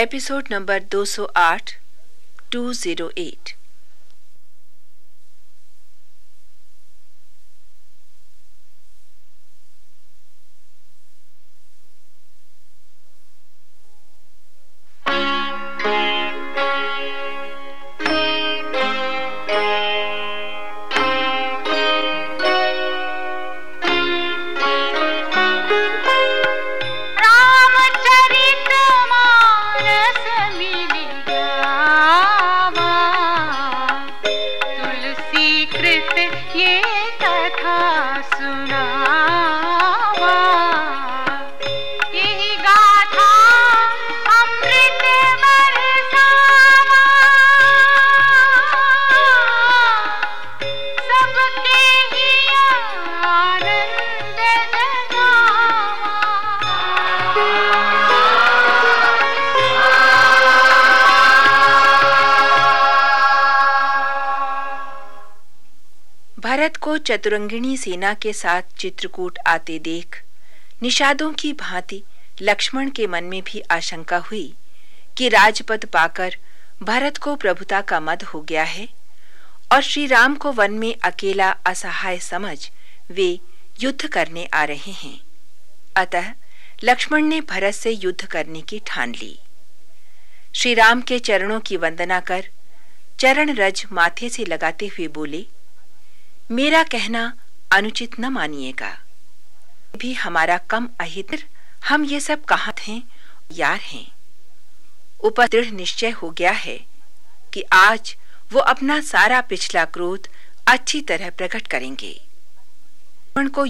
Episode number 208 208 को चतुरंगिणी सेना के साथ चित्रकूट आते देख, निषादों की भांति लक्ष्मण के मन में भी आशंका हुई कि राजपद पाकर भरत को प्रभुता का मद हो गया है और श्री राम को वन में अकेला असहाय समझ वे युद्ध करने आ रहे हैं। अतः लक्ष्मण ने भरत से युद्ध करने की ठान ली। श्री राम के चरणों की वंदना कर चरण रज माथे से लगाते हुए बोले मेरा कहना अनुचित न मानिएगा। भी हमारा कम अहित, हम ये सब कहा थे? यार हैं। ऊपर दृढ़ निश्चय हो गया है कि आज वो अपना सारा पिछला क्रोध अच्छी तरह प्रकट करेंगे। को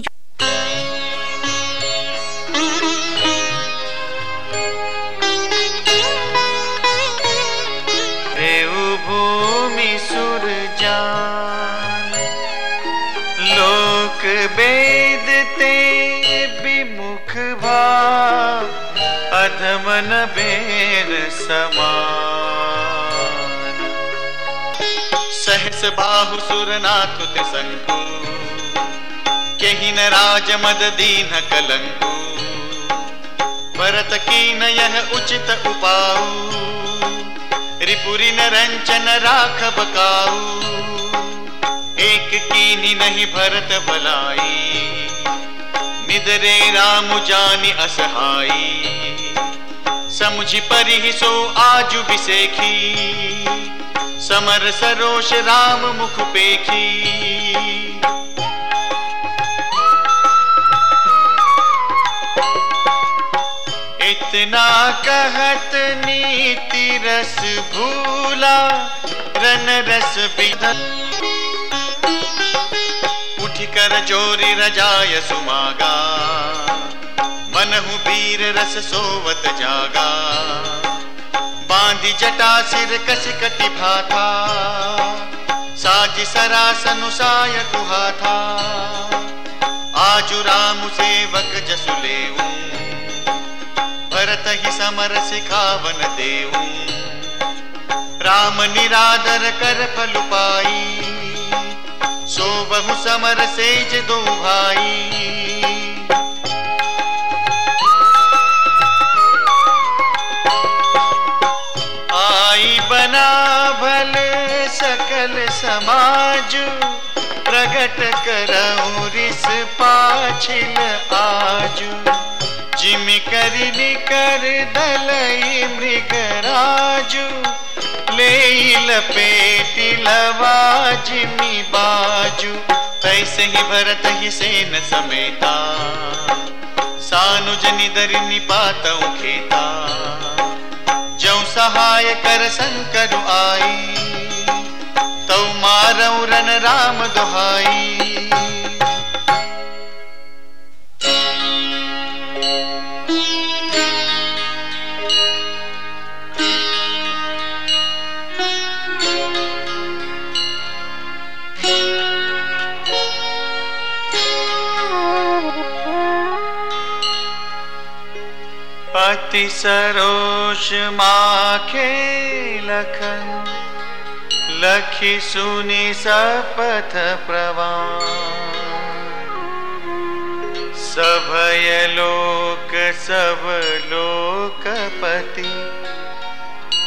अधमन बेन समान। सहस बाहु सुरनाथ ते संकु। केहि न राज मद दीन कलंकु। भरत कीन यह उचित उपाऊ। रिपुरी न रंचन राख बकाऊ एक कीनी नहीं भरत भलाई निदरे राम जानी असहाई। समुझी परि सो आजु बिसेखी समर सरोष राम मुख पेखी। इतना कहत नीति रस भूला, रन रस विधन। उठ कर जोरी रजाय सुमागा। मनहु वीर रस सोवत जागा। बांधी जटा सिर कस कटि भाथा। साज सरासनु साय कुहा था आजु राम सेवक जसु लेऊं। भरत ही समर सिखावन देऊं। राम निरादर कर फल पाई। सो बहु समर सेज दो भाई। सकल समाज प्रगट करऊं रिस पाछिल आजू। जिम कर निकर दलई मृगराजू ले लपेट लवा जिमी बाजू। तैसे ही भरत ही सेन समेता, सानुज निदर निपातऊ खेता। जौ सहाय कर संकर आई रन राम दुहाई अति सरोष माखे लखन। लखी सुनि सपथ प्रवान सभय लोक सब लोकपति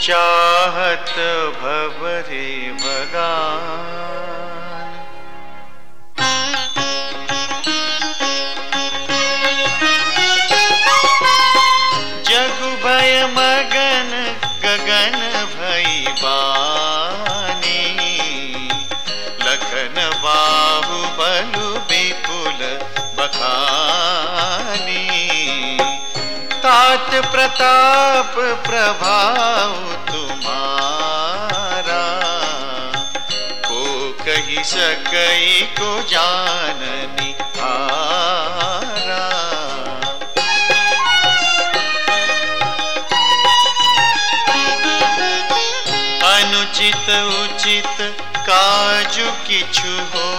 चाहत भवरे भगान तात प्रताप प्रभाव तुम्हारा। को कही सकई को जाननी अनुचित उचित काजु किछु हो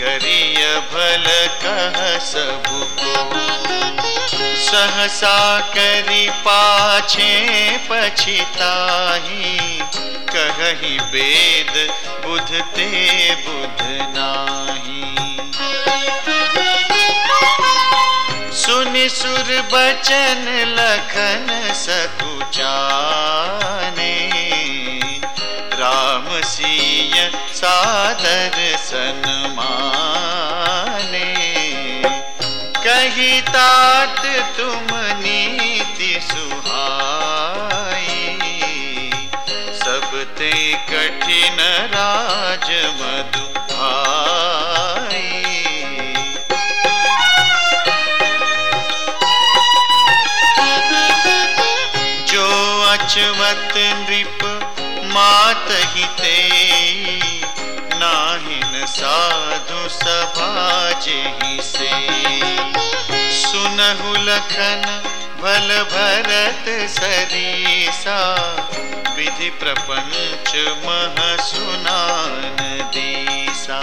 करिय भल कह सबु सहसा करी पाछे पछिताही कही वेद बुध ते बुध नाही। सुनि सुर बचन लखन सकुचाने सादर सन्माने। कही तात तुम नीति सुहाई। सब ते कठिन राज मधु जो अचवत नृप मात ही समाज ही से। सुनहु लखन बल भरत सरीसा। विधि प्रपंच मह सुनान दीसा।